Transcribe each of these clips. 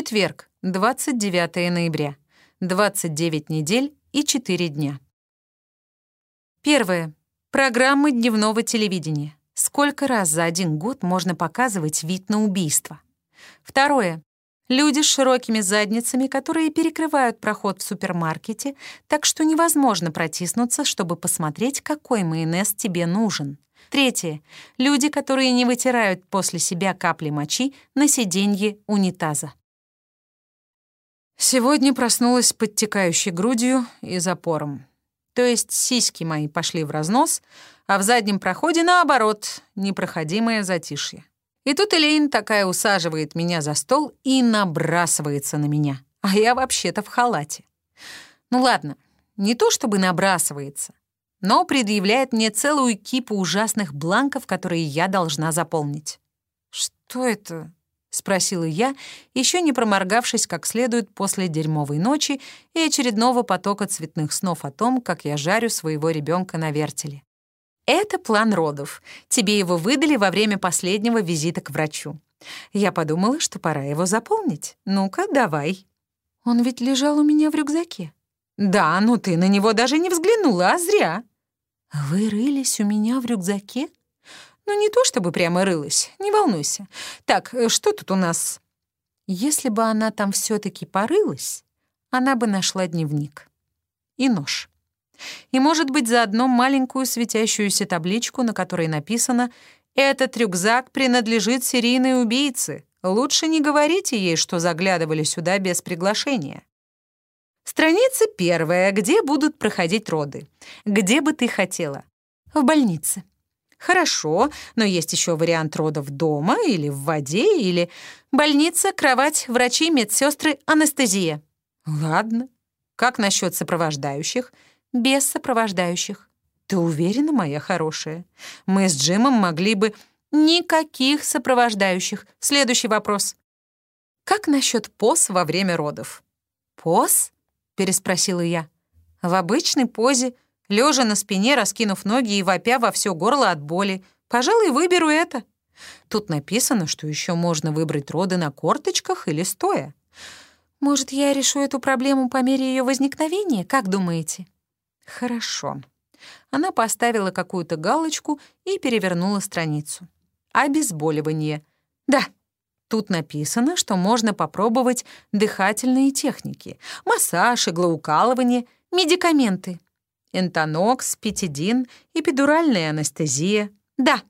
Четверг, 29 ноября. 29 недель и 4 дня. Первое. Программы дневного телевидения. Сколько раз за один год можно показывать вид на убийство? Второе. Люди с широкими задницами, которые перекрывают проход в супермаркете, так что невозможно протиснуться, чтобы посмотреть, какой майонез тебе нужен. Третье. Люди, которые не вытирают после себя капли мочи на сиденье унитаза. Сегодня проснулась подтекающей грудью и запором. То есть сиськи мои пошли в разнос, а в заднем проходе, наоборот, непроходимое затишье. И тут Элейн такая усаживает меня за стол и набрасывается на меня. А я вообще-то в халате. Ну ладно, не то чтобы набрасывается, но предъявляет мне целую кипу ужасных бланков, которые я должна заполнить. «Что это?» — спросила я, еще не проморгавшись как следует после дерьмовой ночи и очередного потока цветных снов о том, как я жарю своего ребенка на вертеле. Это план родов. Тебе его выдали во время последнего визита к врачу. Я подумала, что пора его заполнить. Ну-ка, давай. Он ведь лежал у меня в рюкзаке. Да, ну ты на него даже не взглянула, а зря. Вы рылись у меня в рюкзаке? Ну, не то чтобы прямо рылась, не волнуйся. Так, э, что тут у нас? Если бы она там все таки порылась, она бы нашла дневник. И нож и, может быть, заодно маленькую светящуюся табличку, на которой написано «Этот рюкзак принадлежит серийной убийце. Лучше не говорите ей, что заглядывали сюда без приглашения». Страница первая, где будут проходить роды. Где бы ты хотела? В больнице. Хорошо, но есть еще вариант родов дома или в воде, или больница, кровать, врачи, медсестры, анестезия. Ладно. Как насчет сопровождающих? без сопровождающих. Ты уверена, моя хорошая? Мы с Джимом могли бы... Никаких сопровождающих. Следующий вопрос. Как насчет поз во время родов? Поз? Переспросила я. В обычной позе, лежа на спине, раскинув ноги и вопя во все горло от боли. Пожалуй, выберу это. Тут написано, что еще можно выбрать роды на корточках или стоя. Может, я решу эту проблему по мере ее возникновения? Как думаете? Хорошо. Она поставила какую-то галочку и перевернула страницу. Обезболивание. Да, тут написано, что можно попробовать дыхательные техники, массаж, иглоукалывание, медикаменты. Энтонокс, петидин, эпидуральная анестезия. Да.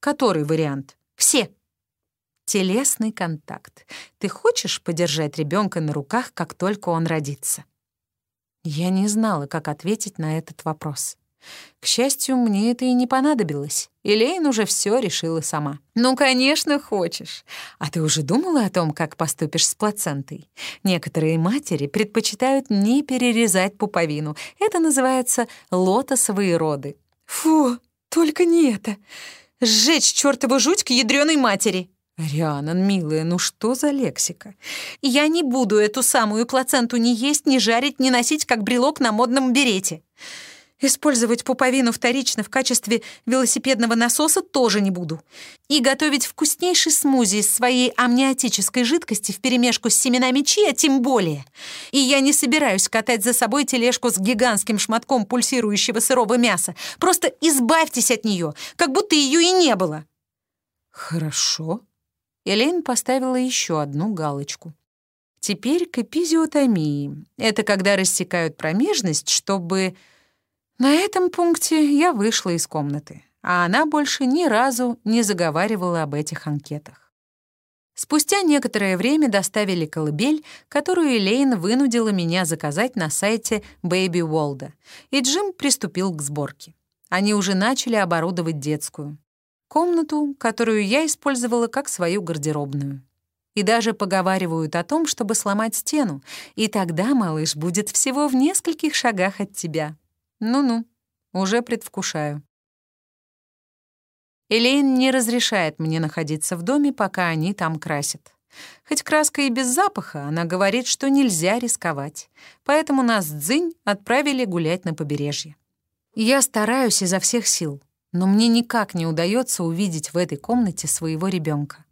Который вариант? Все. Телесный контакт. Ты хочешь подержать ребенка на руках, как только он родится? Я не знала, как ответить на этот вопрос. К счастью, мне это и не понадобилось. Элейн уже все решила сама. «Ну, конечно, хочешь. А ты уже думала о том, как поступишь с плацентой? Некоторые матери предпочитают не перерезать пуповину. Это называется лотосовые роды». «Фу, только не это. Сжечь чёртову жуть к ядрёной матери!» «Рианан, милая, ну что за лексика? Я не буду эту самую плаценту ни есть, ни жарить, ни носить, как брелок на модном берете. Использовать пуповину вторично в качестве велосипедного насоса тоже не буду. И готовить вкуснейший смузи из своей амниотической жидкости вперемешку с семенами чиа тем более. И я не собираюсь катать за собой тележку с гигантским шматком пульсирующего сырого мяса. Просто избавьтесь от нее, как будто ее и не было». «Хорошо», Элейн поставила еще одну галочку. Теперь к эпизиотомии. Это когда рассекают промежность, чтобы... На этом пункте я вышла из комнаты, а она больше ни разу не заговаривала об этих анкетах. Спустя некоторое время доставили колыбель, которую Элейн вынудила меня заказать на сайте Baby Волда, и Джим приступил к сборке. Они уже начали оборудовать детскую комнату, которую я использовала как свою гардеробную. И даже поговаривают о том, чтобы сломать стену, и тогда малыш будет всего в нескольких шагах от тебя. Ну-ну, уже предвкушаю. Элейн не разрешает мне находиться в доме, пока они там красят. Хоть краска и без запаха, она говорит, что нельзя рисковать. Поэтому нас Дзынь отправили гулять на побережье. Я стараюсь изо всех сил, но мне никак не удается увидеть в этой комнате своего ребенка.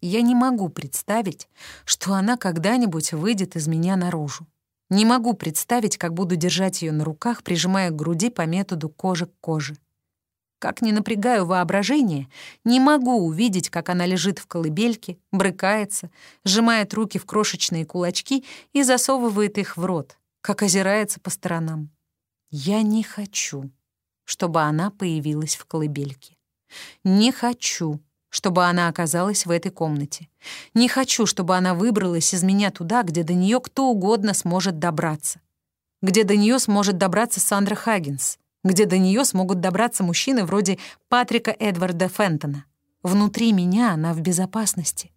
Я не могу представить, что она когда-нибудь выйдет из меня наружу. Не могу представить, как буду держать ее на руках, прижимая к груди по методу кожи к коже. Как не напрягаю воображение, не могу увидеть, как она лежит в колыбельке, брыкается, сжимает руки в крошечные кулачки и засовывает их в рот, как озирается по сторонам. Я не хочу, чтобы она появилась в колыбельке. Не хочу, чтобы она оказалась в этой комнате. Не хочу, чтобы она выбралась из меня туда, где до нее кто угодно сможет добраться. Где до нее сможет добраться Сандра Хаггинс. Где до нее смогут добраться мужчины вроде Патрика Эдварда Фентона. Внутри меня она в безопасности.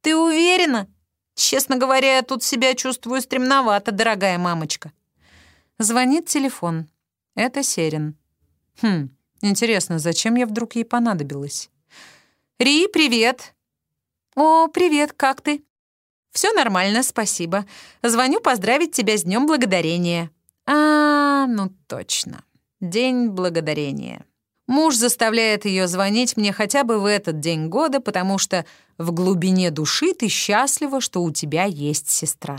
«Ты уверена?» «Честно говоря, я тут себя чувствую стремновато, дорогая мамочка». Звонит телефон. Это Серин. Хм, интересно, зачем я вдруг ей понадобилась? «Ри, привет!» «О, привет, как ты?» Все нормально, спасибо. Звоню поздравить тебя с Днем Благодарения». «А, ну точно. День Благодарения». Муж заставляет ее звонить мне хотя бы в этот день года, потому что в глубине души ты счастлива, что у тебя есть сестра.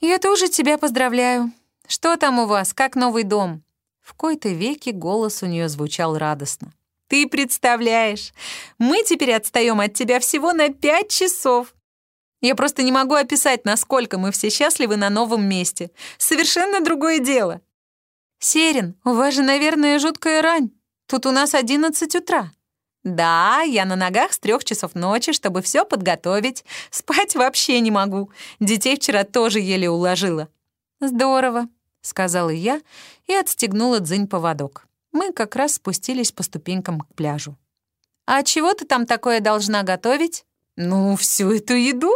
«Я тоже тебя поздравляю. Что там у вас? Как новый дом?» В кои-то веки голос у нее звучал радостно. Ты представляешь, мы теперь отстаем от тебя всего на пять часов. Я просто не могу описать, насколько мы все счастливы на новом месте. Совершенно другое дело. Серин, у вас же, наверное, жуткая рань. Тут у нас 11 утра. Да, я на ногах с трех часов ночи, чтобы все подготовить. Спать вообще не могу. Детей вчера тоже еле уложила. Здорово, сказала я и отстегнула дзынь поводок мы как раз спустились по ступенькам к пляжу. «А чего ты там такое должна готовить?» «Ну, всю эту еду.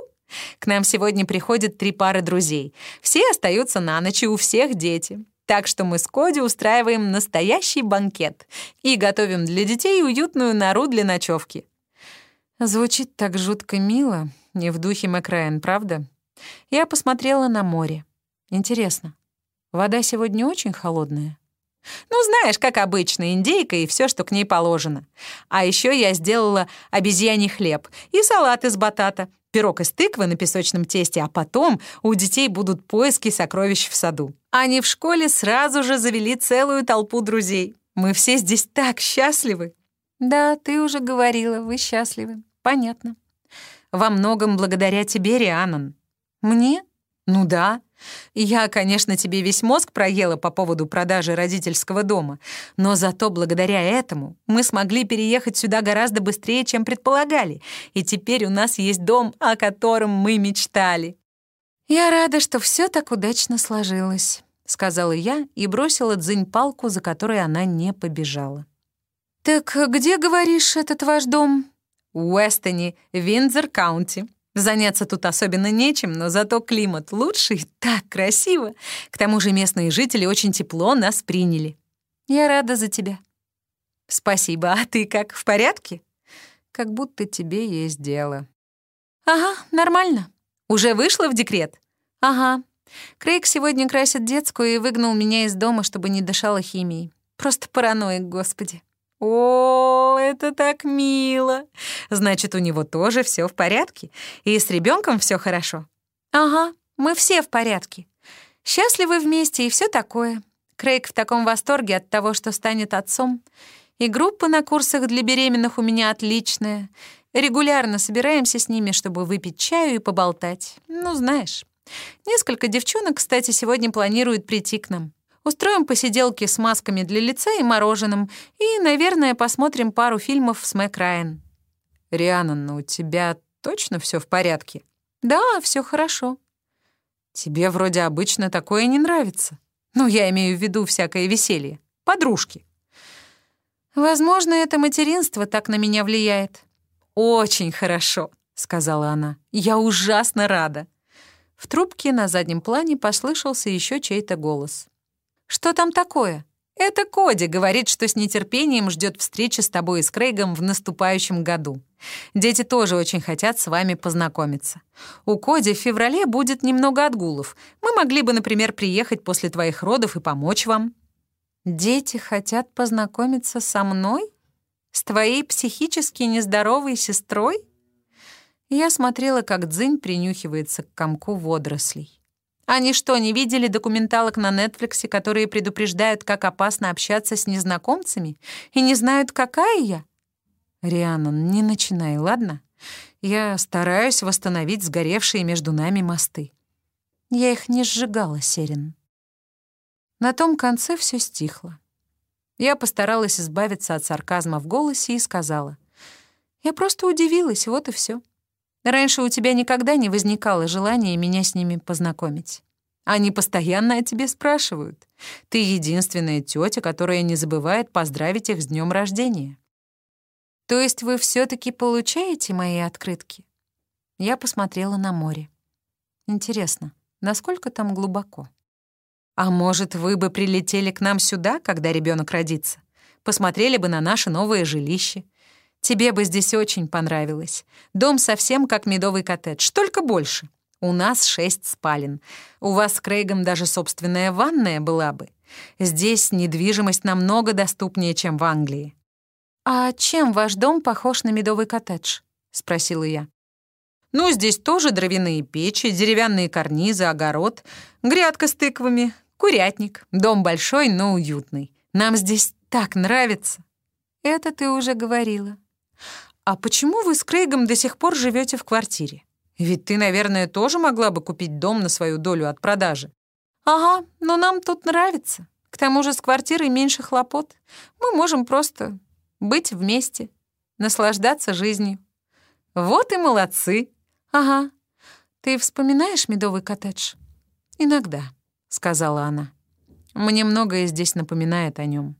К нам сегодня приходят три пары друзей. Все остаются на ночь, и у всех дети. Так что мы с Коди устраиваем настоящий банкет и готовим для детей уютную нору для ночевки. Звучит так жутко мило, не в духе Мэкраэн, правда? Я посмотрела на море. Интересно, вода сегодня очень холодная? Ну, знаешь, как обычно, индейка и все, что к ней положено. А еще я сделала обезьяний хлеб и салат из батата, пирог из тыквы на песочном тесте, а потом у детей будут поиски сокровищ в саду. Они в школе сразу же завели целую толпу друзей. Мы все здесь так счастливы. Да, ты уже говорила, вы счастливы. Понятно. Во многом благодаря тебе, Рианон. Мне? Ну да. Я, конечно, тебе весь мозг проела по поводу продажи родительского дома, но зато благодаря этому мы смогли переехать сюда гораздо быстрее, чем предполагали, и теперь у нас есть дом, о котором мы мечтали. Я рада, что все так удачно сложилось, сказала я и бросила дзынь палку, за которой она не побежала. Так где, говоришь, этот ваш дом? В Уэстоне, Виндзор-каунти. Заняться тут особенно нечем, но зато климат лучший, так красиво. К тому же местные жители очень тепло нас приняли. Я рада за тебя. Спасибо. А ты как, в порядке? Как будто тебе есть дело. Ага, нормально. Уже вышла в декрет? Ага. Крейг сегодня красит детскую и выгнал меня из дома, чтобы не дышала химией. Просто параноик, господи. О, это так мило. Значит, у него тоже все в порядке. И с ребенком все хорошо. Ага, мы все в порядке. Счастливы вместе и все такое. Крейг в таком восторге от того, что станет отцом. И группа на курсах для беременных у меня отличная. Регулярно собираемся с ними, чтобы выпить чаю и поболтать. Ну, знаешь. Несколько девчонок, кстати, сегодня планируют прийти к нам. Устроим посиделки с масками для лица и мороженым, и, наверное, посмотрим пару фильмов с Мэк Райан. Рианна, у тебя точно все в порядке? Да, все хорошо. Тебе вроде обычно такое не нравится. Ну, я имею в виду всякое веселье. Подружки. Возможно, это материнство так на меня влияет. Очень хорошо, сказала она. Я ужасно рада. В трубке на заднем плане послышался еще чей-то голос. «Что там такое?» «Это Коди говорит, что с нетерпением ждет встречи с тобой и с Крейгом в наступающем году. Дети тоже очень хотят с вами познакомиться. У Коди в феврале будет немного отгулов. Мы могли бы, например, приехать после твоих родов и помочь вам». «Дети хотят познакомиться со мной? С твоей психически нездоровой сестрой?» Я смотрела, как Дзынь принюхивается к комку водорослей. Они что, не видели документалок на Нетфликсе, которые предупреждают, как опасно общаться с незнакомцами, и не знают, какая я? Рианон, не начинай, ладно? Я стараюсь восстановить сгоревшие между нами мосты. Я их не сжигала, Серин. На том конце все стихло. Я постаралась избавиться от сарказма в голосе и сказала. «Я просто удивилась, вот и все. Раньше у тебя никогда не возникало желания меня с ними познакомить. Они постоянно о тебе спрашивают. Ты единственная тетя, которая не забывает поздравить их с днем рождения. То есть вы все таки получаете мои открытки? Я посмотрела на море. Интересно, насколько там глубоко? А может, вы бы прилетели к нам сюда, когда ребенок родится? Посмотрели бы на наше новое жилище — Тебе бы здесь очень понравилось. Дом совсем как медовый коттедж, только больше. У нас шесть спален. У вас с Крейгом даже собственная ванная была бы. Здесь недвижимость намного доступнее, чем в Англии». «А чем ваш дом похож на медовый коттедж?» — спросила я. «Ну, здесь тоже дровяные печи, деревянные карнизы, огород, грядка с тыквами, курятник. Дом большой, но уютный. Нам здесь так нравится». «Это ты уже говорила», «А почему вы с Крейгом до сих пор живете в квартире? Ведь ты, наверное, тоже могла бы купить дом на свою долю от продажи». «Ага, но нам тут нравится. К тому же с квартирой меньше хлопот. Мы можем просто быть вместе, наслаждаться жизнью». «Вот и молодцы!» «Ага. Ты вспоминаешь медовый коттедж?» «Иногда», — сказала она. «Мне многое здесь напоминает о нем.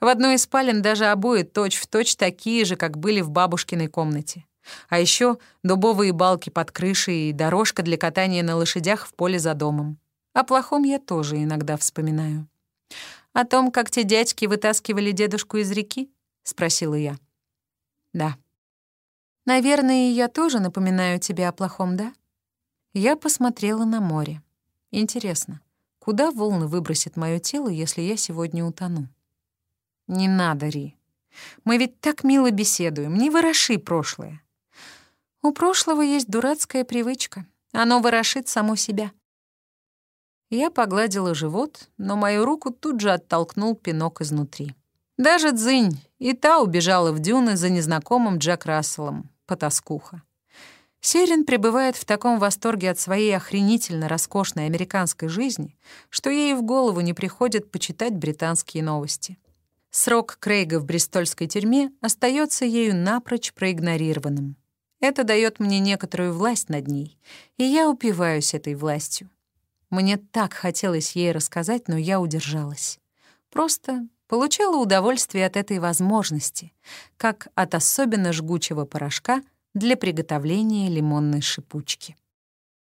В одной из спален даже обои точь-в-точь точь такие же, как были в бабушкиной комнате. А еще дубовые балки под крышей и дорожка для катания на лошадях в поле за домом. О плохом я тоже иногда вспоминаю. «О том, как те дядьки вытаскивали дедушку из реки?» — спросила я. «Да». «Наверное, я тоже напоминаю тебе о плохом, да?» Я посмотрела на море. Интересно, куда волны выбросит мое тело, если я сегодня утону? «Не надо, Ри. Мы ведь так мило беседуем, не вороши прошлое». «У прошлого есть дурацкая привычка. Оно ворошит само себя». Я погладила живот, но мою руку тут же оттолкнул пинок изнутри. Даже Дзынь, и та убежала в дюны за незнакомым Джек Расселом, потаскуха. Серин пребывает в таком восторге от своей охренительно роскошной американской жизни, что ей в голову не приходит почитать британские новости. Срок Крейга в брестольской тюрьме остается ею напрочь проигнорированным. Это дает мне некоторую власть над ней, и я упиваюсь этой властью. Мне так хотелось ей рассказать, но я удержалась. Просто получала удовольствие от этой возможности, как от особенно жгучего порошка для приготовления лимонной шипучки.